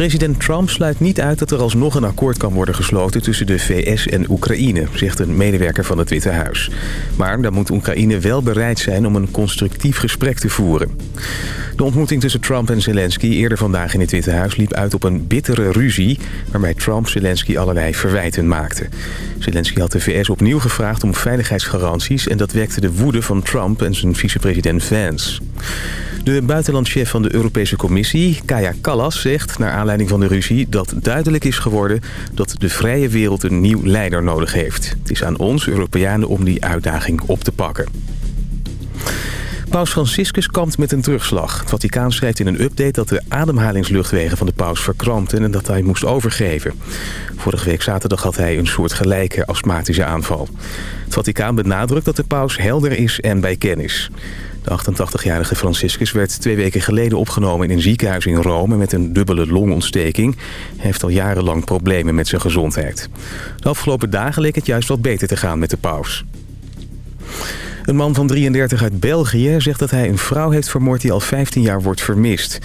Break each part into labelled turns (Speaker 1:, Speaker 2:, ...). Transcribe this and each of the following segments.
Speaker 1: President Trump sluit niet uit dat er alsnog een akkoord kan worden gesloten... tussen de VS en Oekraïne, zegt een medewerker van het Witte Huis. Maar dan moet Oekraïne wel bereid zijn om een constructief gesprek te voeren. De ontmoeting tussen Trump en Zelensky eerder vandaag in het Witte Huis... liep uit op een bittere ruzie waarbij Trump Zelensky allerlei verwijten maakte. Zelensky had de VS opnieuw gevraagd om veiligheidsgaranties... en dat wekte de woede van Trump en zijn vicepresident Vance. De buitenlandchef van de Europese Commissie, Kaya Kallas, zegt... naar aanleiding van de ruzie dat duidelijk is geworden... dat de vrije wereld een nieuw leider nodig heeft. Het is aan ons, Europeanen, om die uitdaging op te pakken. Paus Franciscus kampt met een terugslag. Het Vaticaan schrijft in een update dat de ademhalingsluchtwegen van de paus verkrampten... en dat hij moest overgeven. Vorige week zaterdag had hij een soort gelijke astmatische aanval. Het Vaticaan benadrukt dat de paus helder is en bij kennis. De 88-jarige Franciscus werd twee weken geleden opgenomen in een ziekenhuis in Rome met een dubbele longontsteking. Hij heeft al jarenlang problemen met zijn gezondheid. De afgelopen dagen leek het juist wat beter te gaan met de paus. Een man van 33 uit België zegt dat hij een vrouw heeft vermoord die al 15 jaar wordt vermist.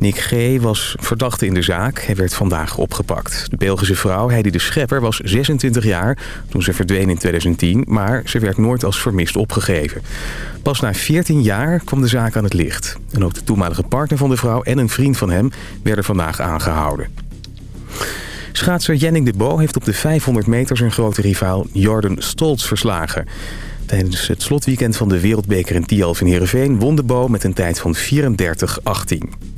Speaker 1: Nick G. was verdachte in de zaak. Hij werd vandaag opgepakt. De Belgische vrouw, Heidi de Schepper, was 26 jaar toen ze verdween in 2010... maar ze werd nooit als vermist opgegeven. Pas na 14 jaar kwam de zaak aan het licht. En ook de toenmalige partner van de vrouw en een vriend van hem werden vandaag aangehouden. Schaatser Jenning de Bo heeft op de 500 meter zijn grote rivaal Jordan Stoltz verslagen. Tijdens het slotweekend van de Wereldbeker in Tialf in Heerenveen won de Bo met een tijd van 34-18.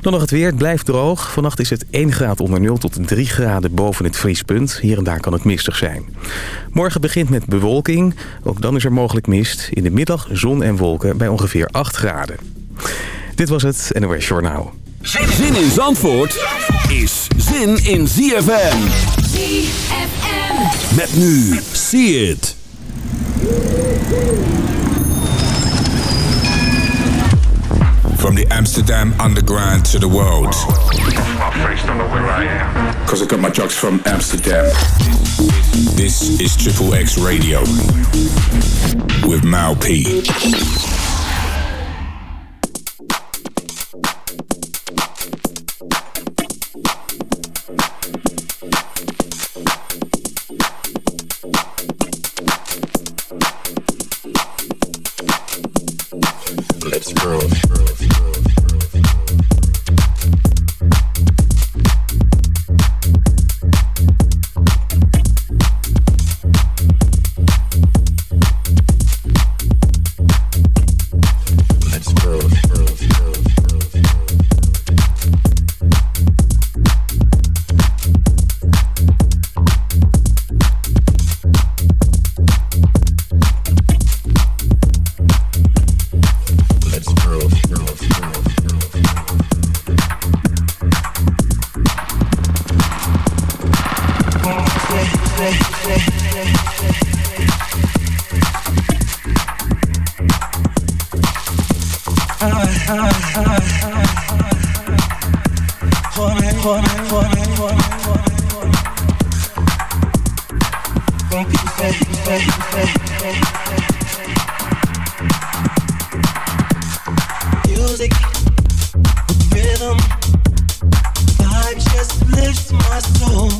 Speaker 1: Dan nog het weer. Het blijft droog. Vannacht is het 1 graad onder 0 tot 3 graden boven het vriespunt. Hier en daar kan het mistig zijn. Morgen begint met bewolking. Ook dan is er mogelijk mist. In de middag zon en wolken bij ongeveer 8 graden. Dit was het NOS Journaal.
Speaker 2: Zin in Zandvoort is zin in ZFM.
Speaker 3: ZFM.
Speaker 2: Met nu. See it.
Speaker 4: From the Amsterdam underground to the world. Cause I got my drugs from Amsterdam. This is Triple X Radio with Mal P.
Speaker 5: rhythm, vibe just lifts my soul.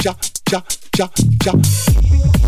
Speaker 3: cha, cha, cha, cha.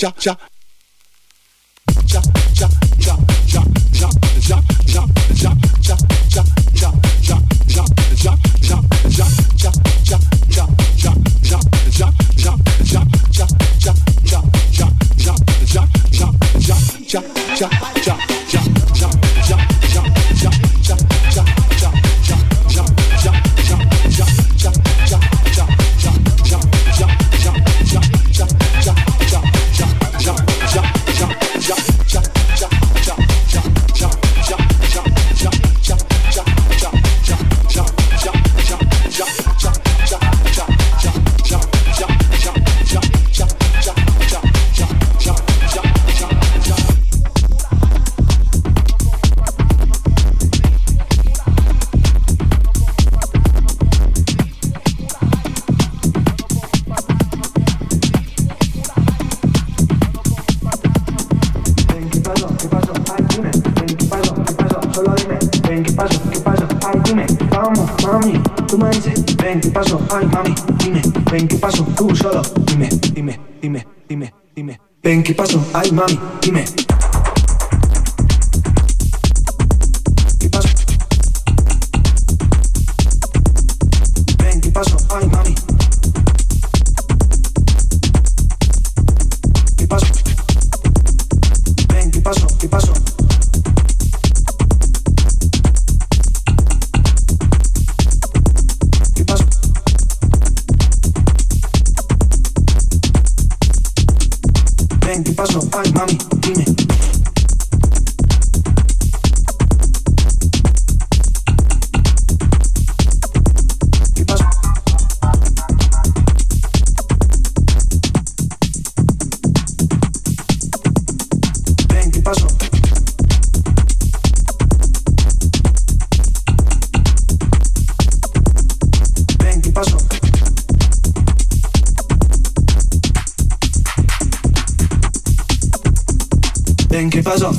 Speaker 3: cha
Speaker 6: cha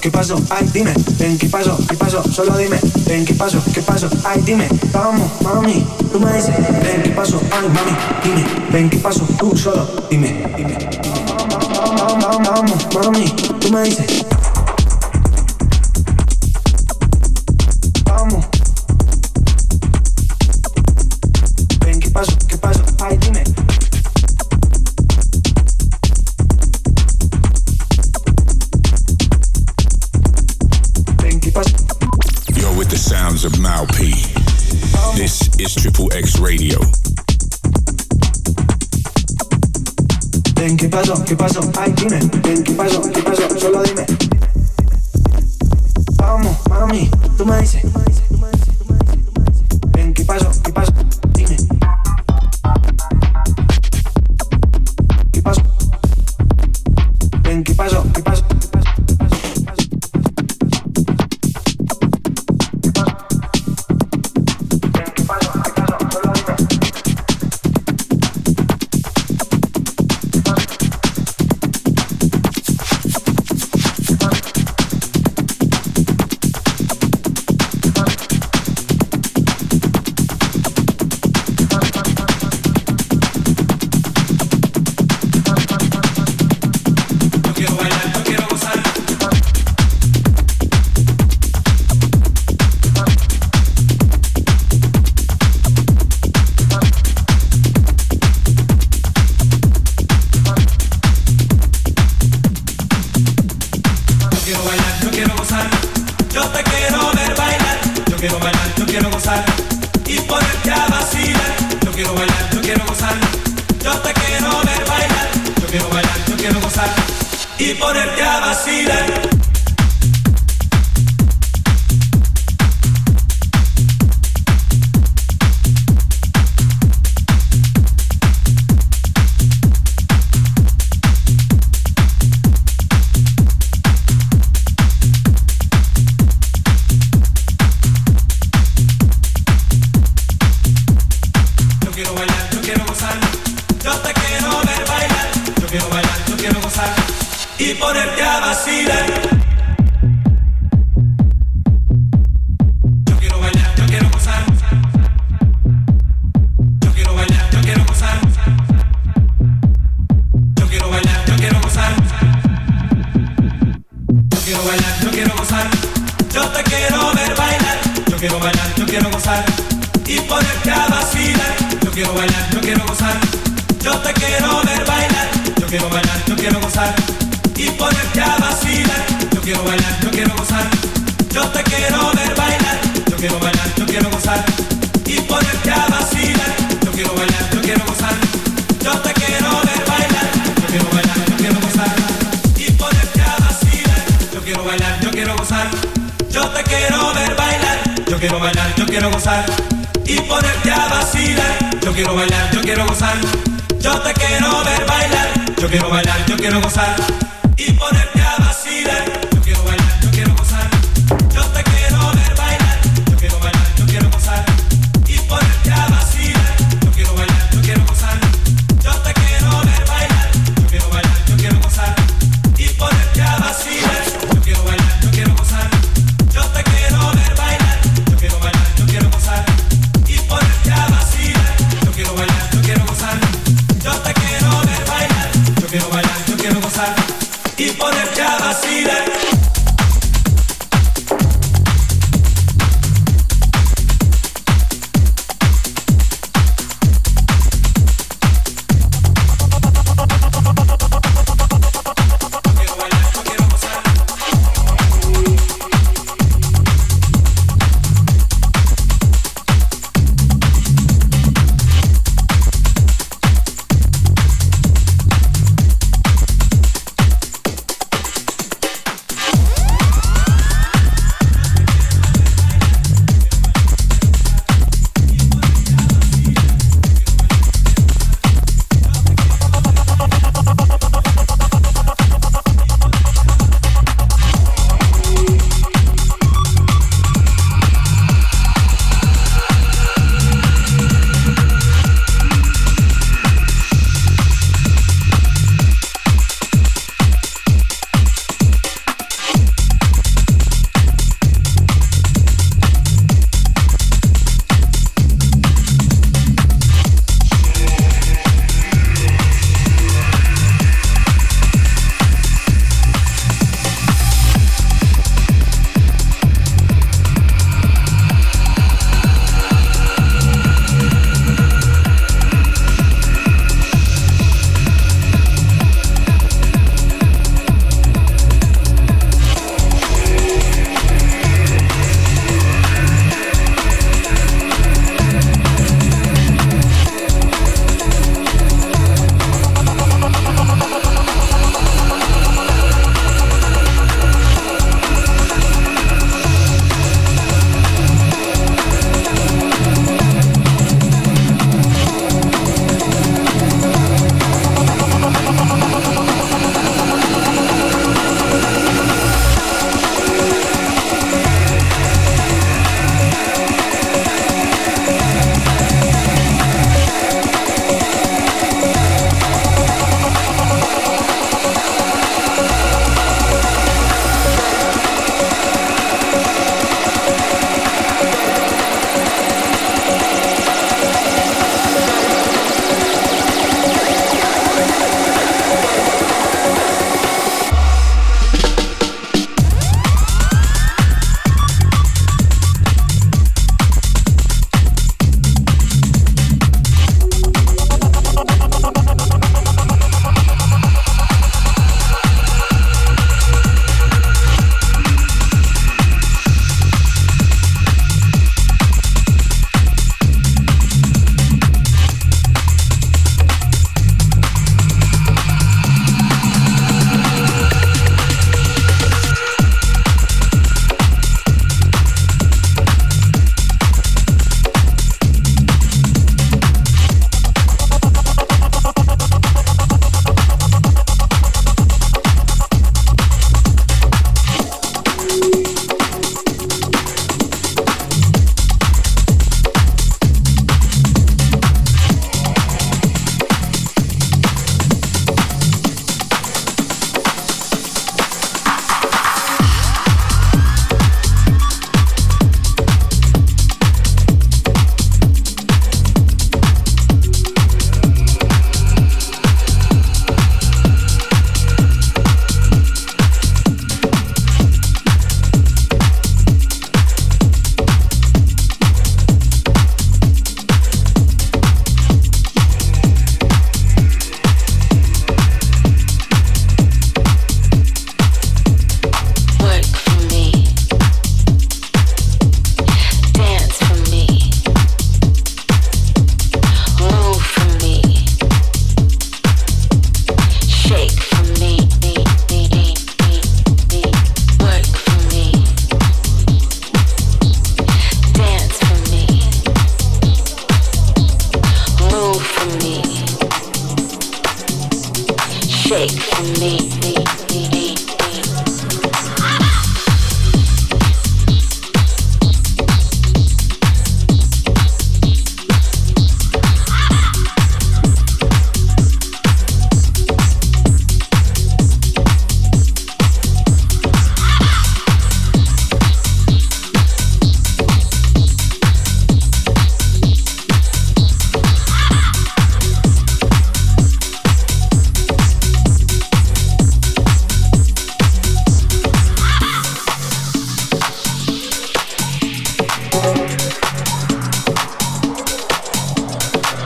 Speaker 6: ¿Qué pasó? Ay, dime. Ven, ¿qué pasó? ¿Qué pasó? Solo dime. Ven, ¿qué pasó? ¿Qué pasó? Ay, dime. Vamos, mami. Tú me dices. Ven, ¿qué pasó? Ay, mami. Dime. Ven, ¿qué pasó? Tú solo dime. Dime. Vamos, vamos, mami. Tú me dices.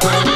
Speaker 7: Bye.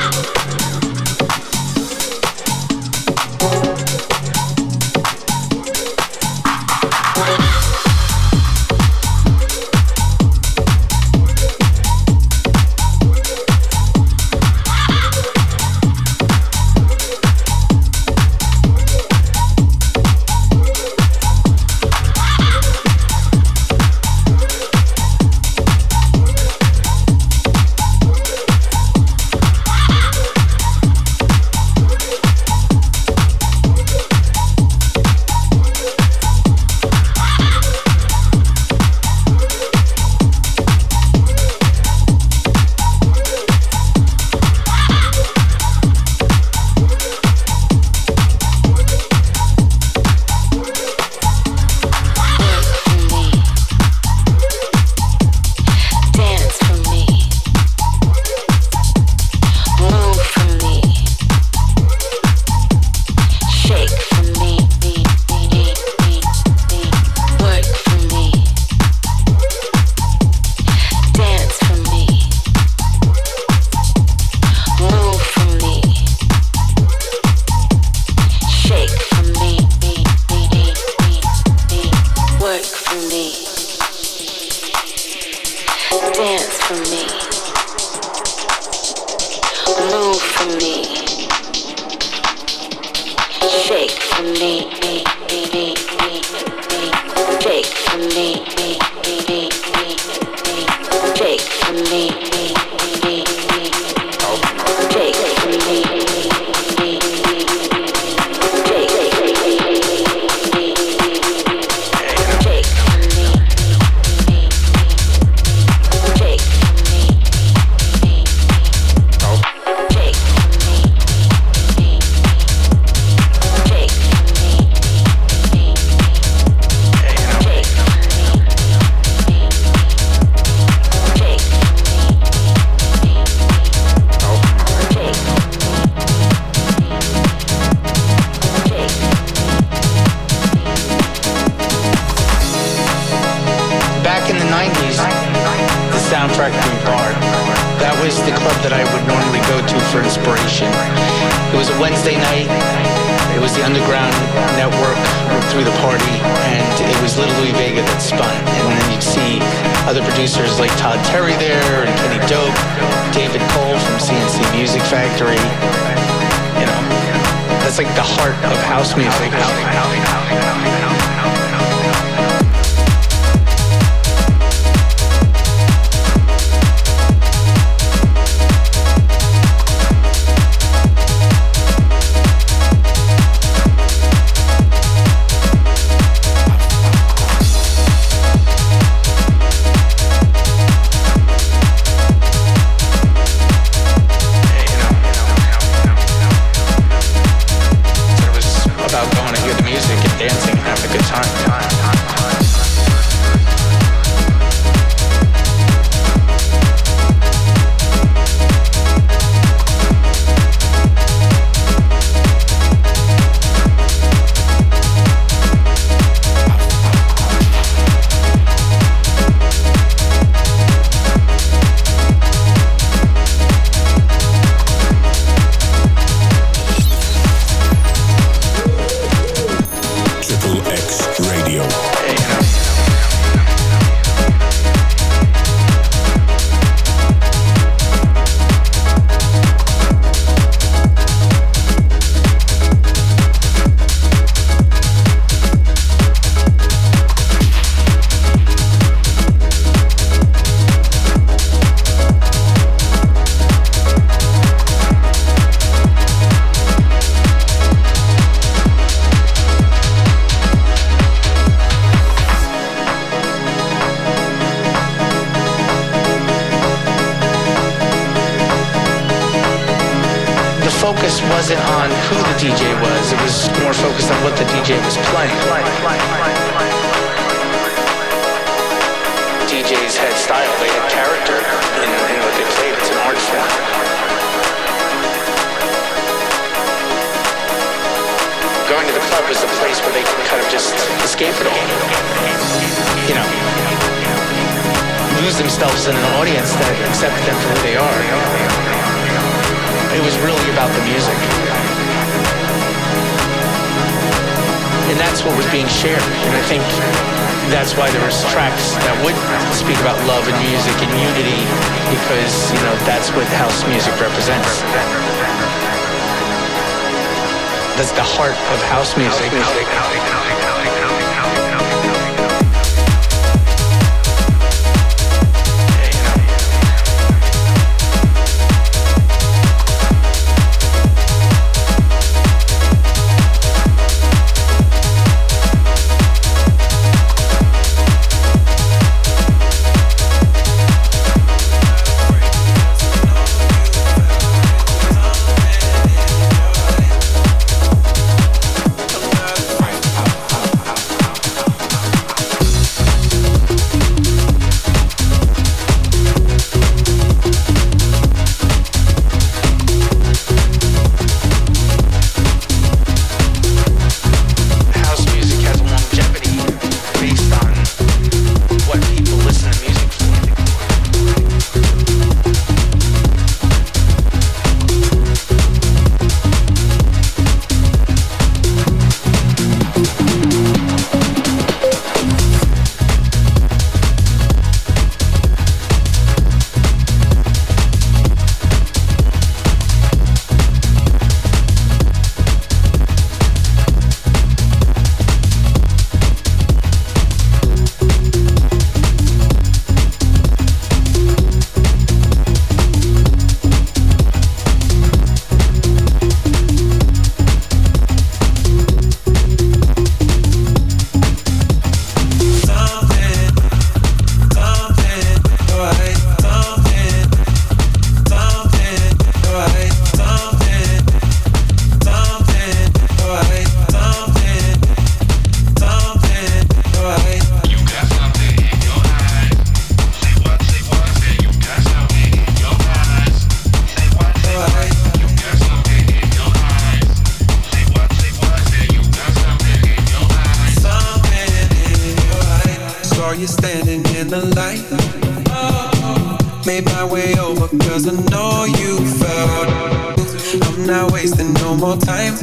Speaker 7: wasting no more time.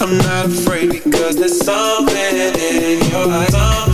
Speaker 7: I'm not afraid because there's something in your eyes.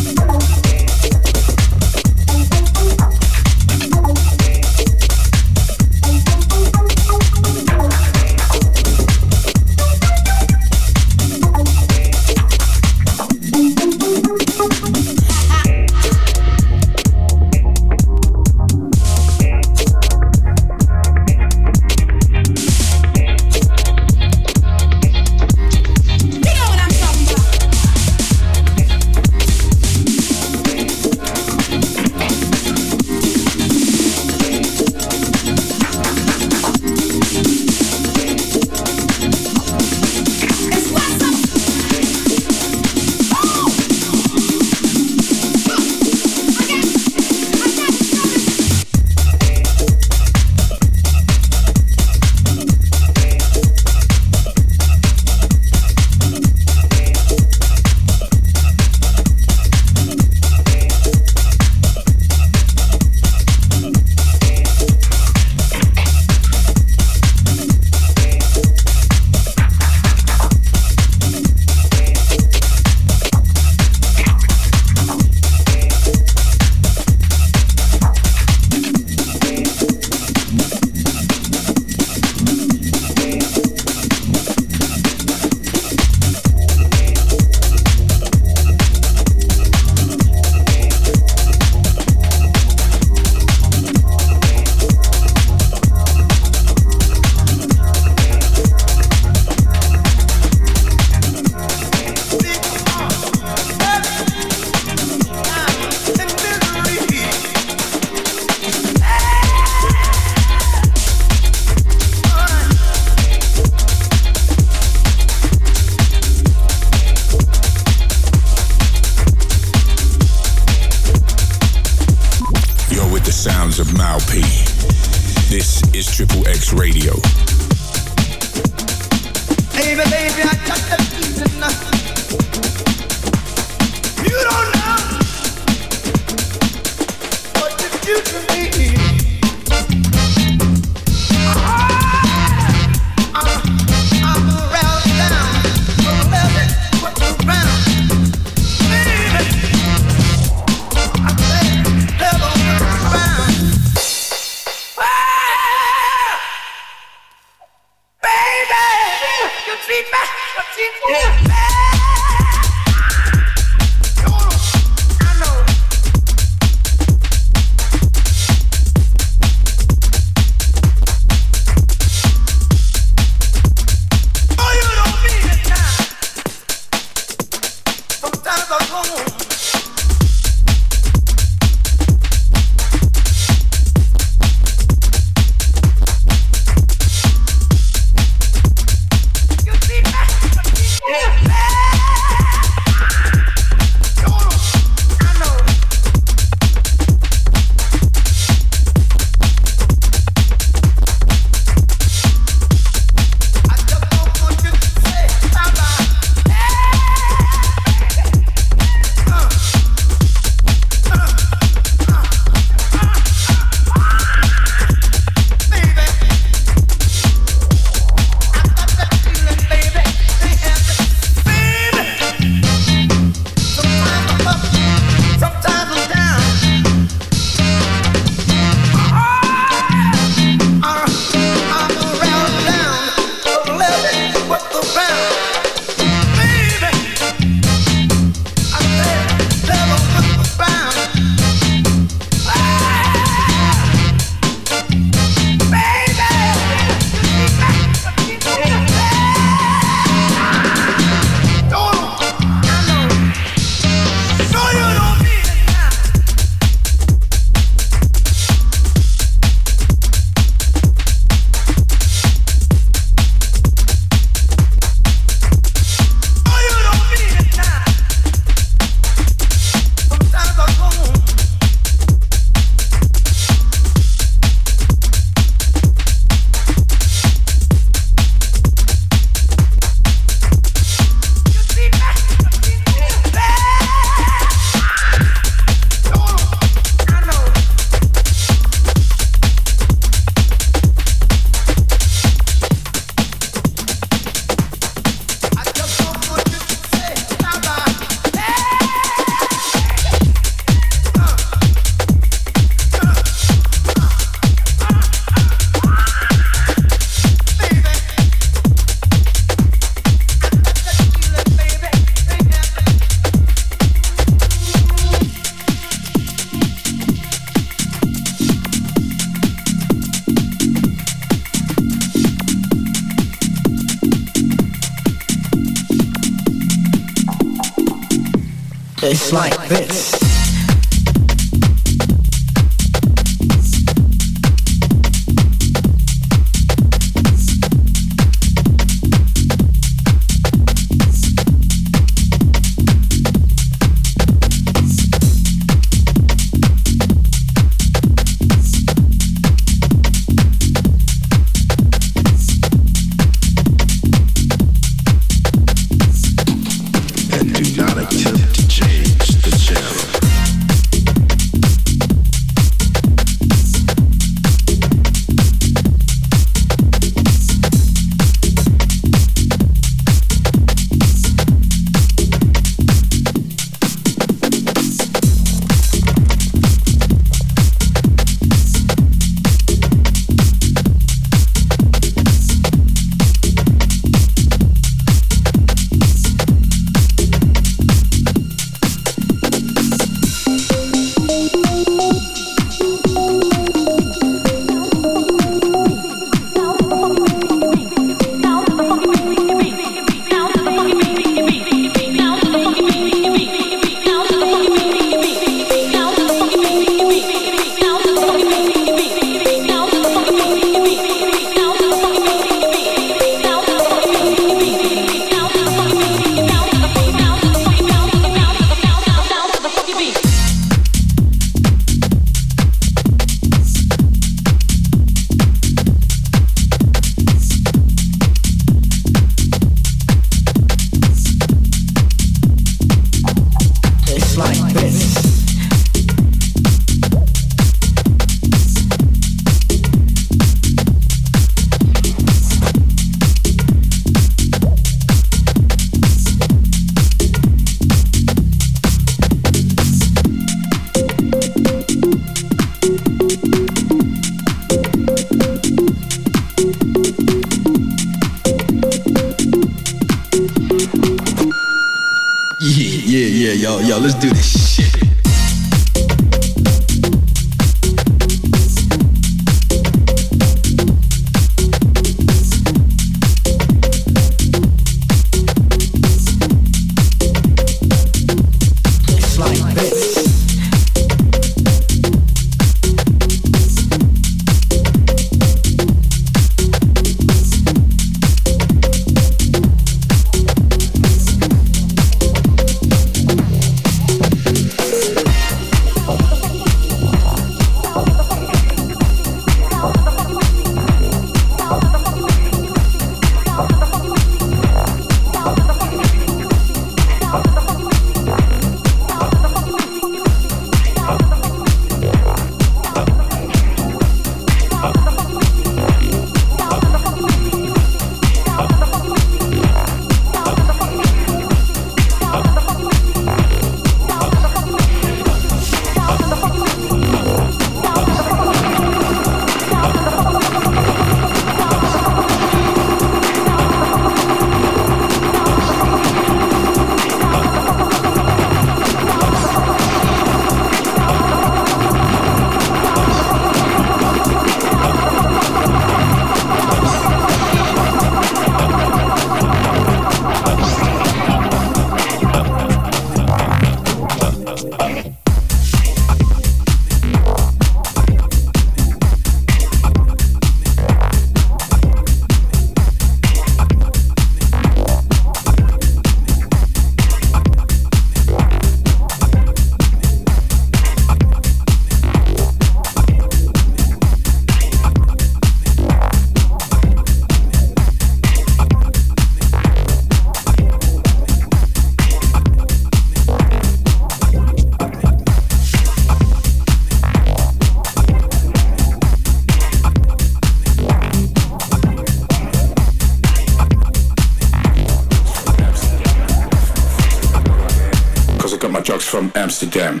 Speaker 7: them.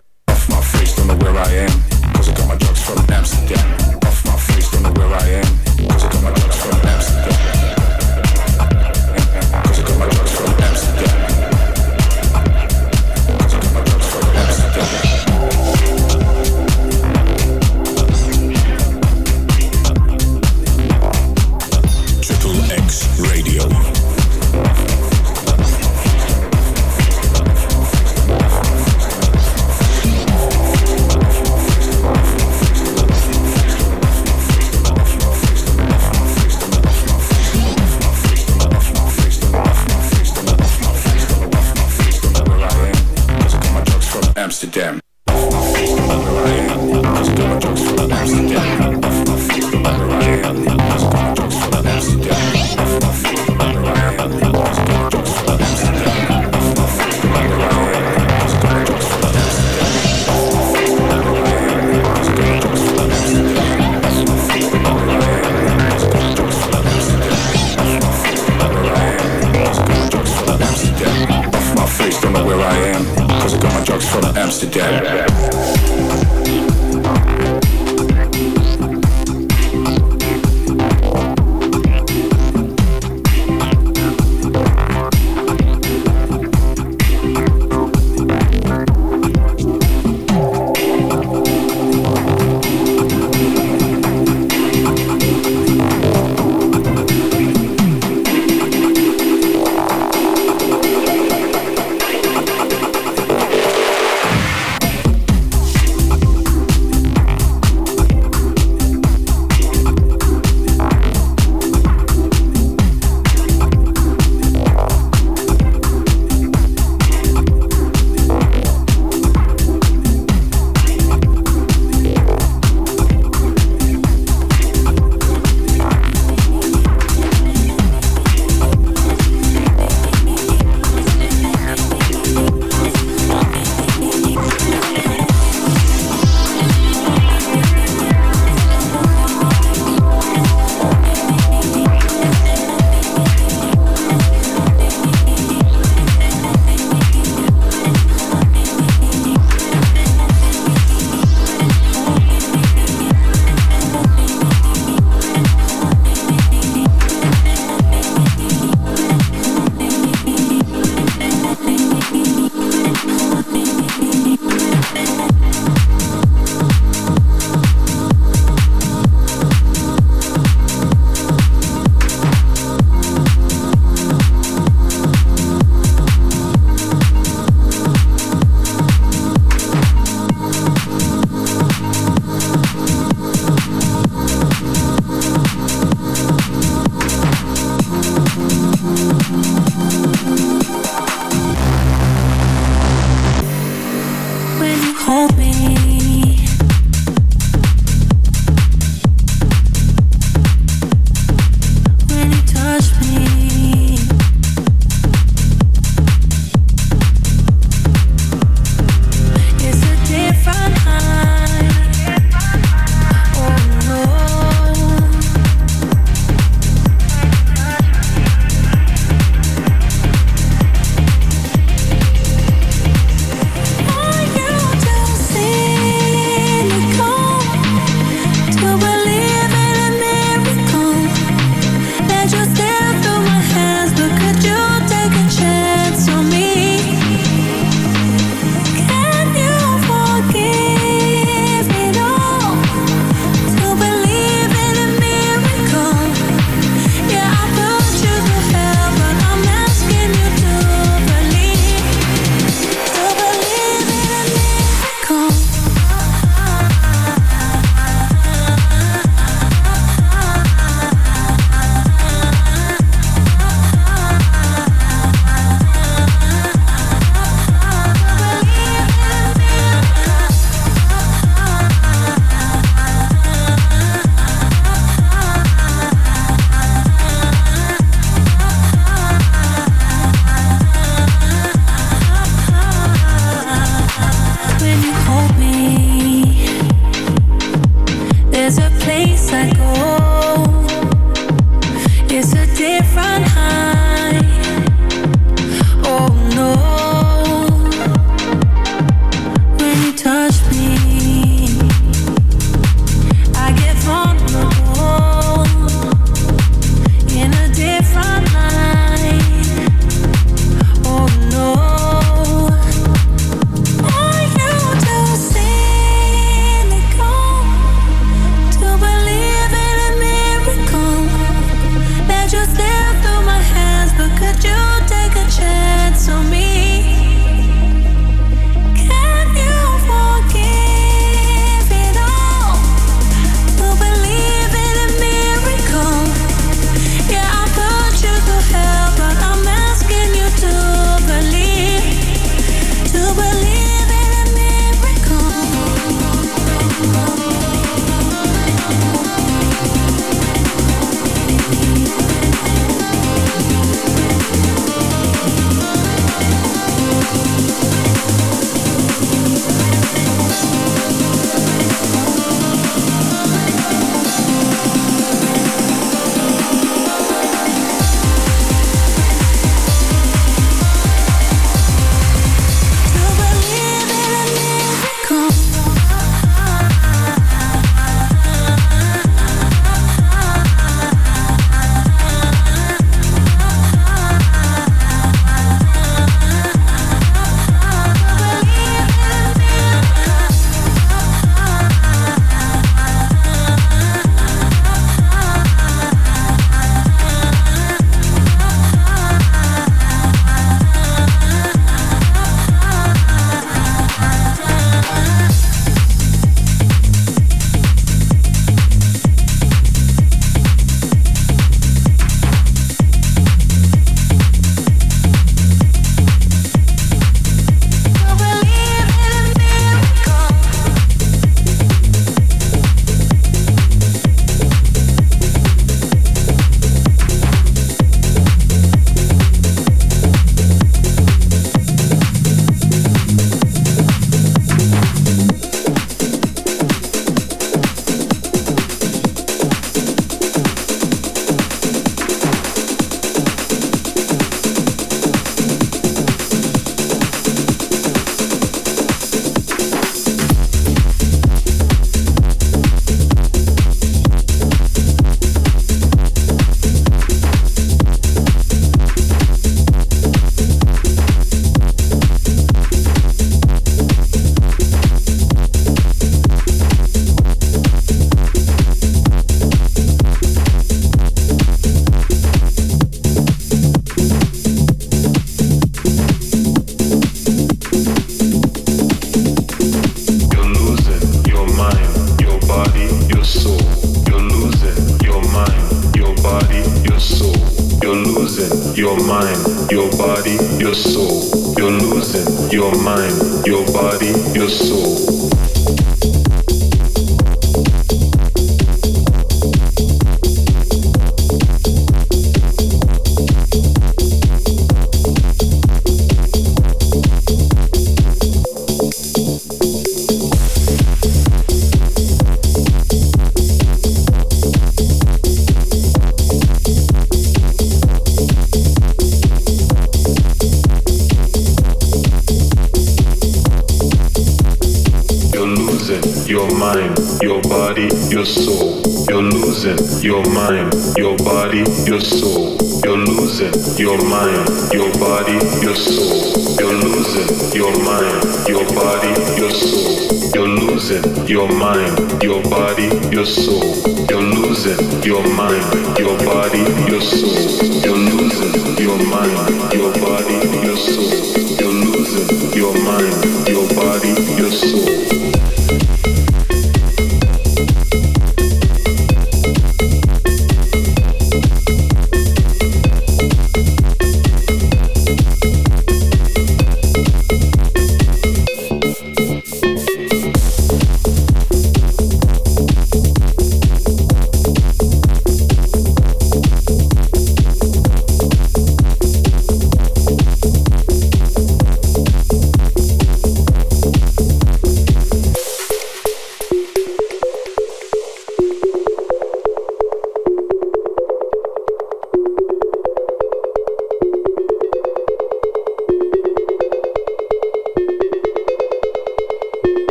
Speaker 7: your
Speaker 8: body, your soul. You're losing your mind, your body, your soul.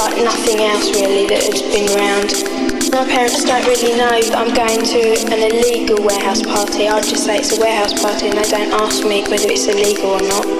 Speaker 9: Like nothing else really that had been around. My parents don't really know that I'm going to an illegal warehouse party. I'd just say it's a warehouse party and they don't ask me whether it's illegal or not.